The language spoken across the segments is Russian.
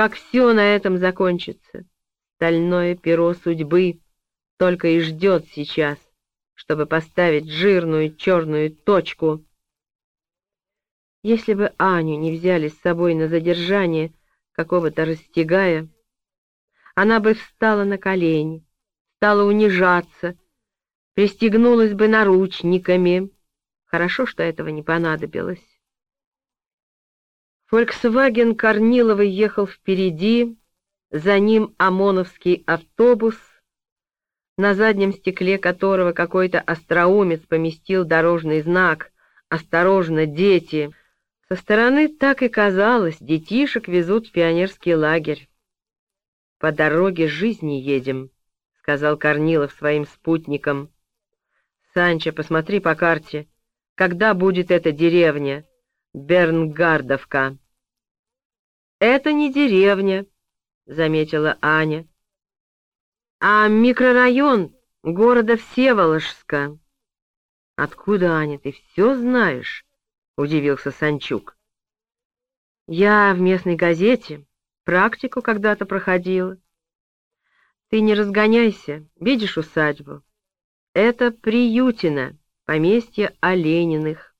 как все на этом закончится. Стальное перо судьбы только и ждет сейчас, чтобы поставить жирную черную точку. Если бы Аню не взяли с собой на задержание какого-то растягая, она бы встала на колени, стала унижаться, пристегнулась бы наручниками. Хорошо, что этого не понадобилось. Фольксваген Корнилова ехал впереди, за ним ОМОНовский автобус, на заднем стекле которого какой-то остроумец поместил дорожный знак «Осторожно, дети!». Со стороны так и казалось, детишек везут в пионерский лагерь. «По дороге жизни едем», — сказал Корнилов своим спутникам. «Санчо, посмотри по карте, когда будет эта деревня, Бернгардовка?» «Это не деревня», — заметила Аня, «а микрорайон города Всеволожска». «Откуда, Аня, ты все знаешь?» — удивился Санчук. «Я в местной газете практику когда-то проходила. Ты не разгоняйся, видишь усадьбу? Это Приютино, поместье Олениных.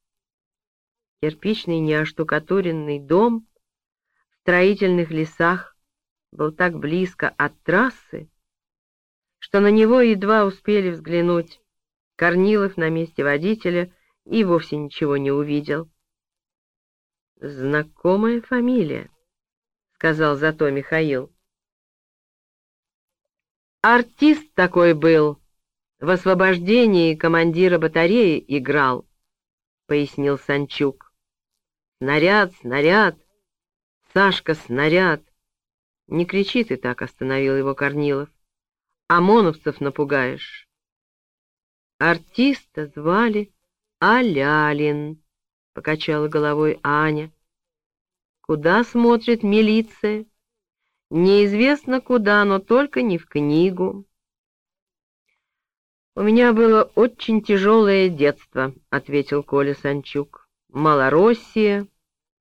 Кирпичный неоштукатуренный дом строительных лесах был так близко от трассы, что на него едва успели взглянуть. Корнилов на месте водителя и вовсе ничего не увидел. «Знакомая фамилия», — сказал зато Михаил. «Артист такой был, в освобождении командира батареи играл», — пояснил Санчук. «Снаряд, снаряд! Сашка, снаряд!» «Не кричи ты так», — остановил его Корнилов. «ОМОНовцев напугаешь». Артиста звали Алялин, — покачала головой Аня. Куда смотрит милиция? Неизвестно куда, но только не в книгу. «У меня было очень тяжелое детство», — ответил Коля Санчук. «Малороссия,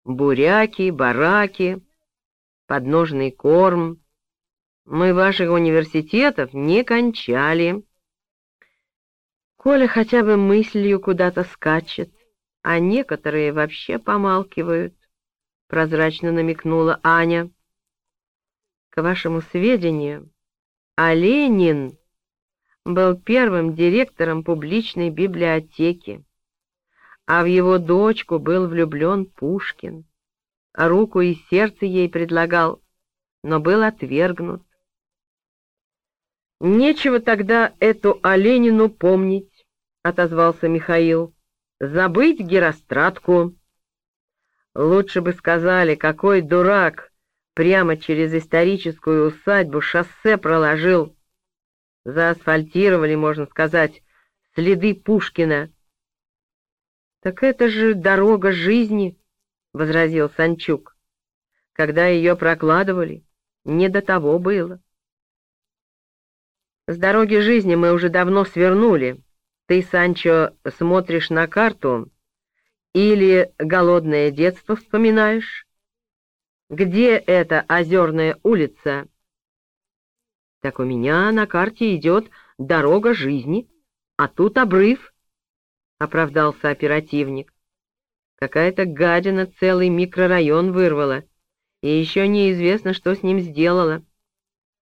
буряки, бараки, подножный корм. Мы ваших университетов не кончали». Коля хотя бы мыслью куда-то скачет, а некоторые вообще помалкивают, — прозрачно намекнула Аня. К вашему сведению, а Ленин был первым директором публичной библиотеки, а в его дочку был влюблен Пушкин, руку и сердце ей предлагал, но был отвергнут. Нечего тогда эту Оленину помнить. — отозвался Михаил. «Забыть Геростратку». Лучше бы сказали, какой дурак прямо через историческую усадьбу шоссе проложил. Заасфальтировали, можно сказать, следы Пушкина. «Так это же дорога жизни», — возразил Санчук. «Когда ее прокладывали, не до того было». «С дороги жизни мы уже давно свернули», ты, Санчо, смотришь на карту или голодное детство вспоминаешь? Где эта озерная улица? Так у меня на карте идет дорога жизни, а тут обрыв, — оправдался оперативник. Какая-то гадина целый микрорайон вырвала, и еще неизвестно, что с ним сделала.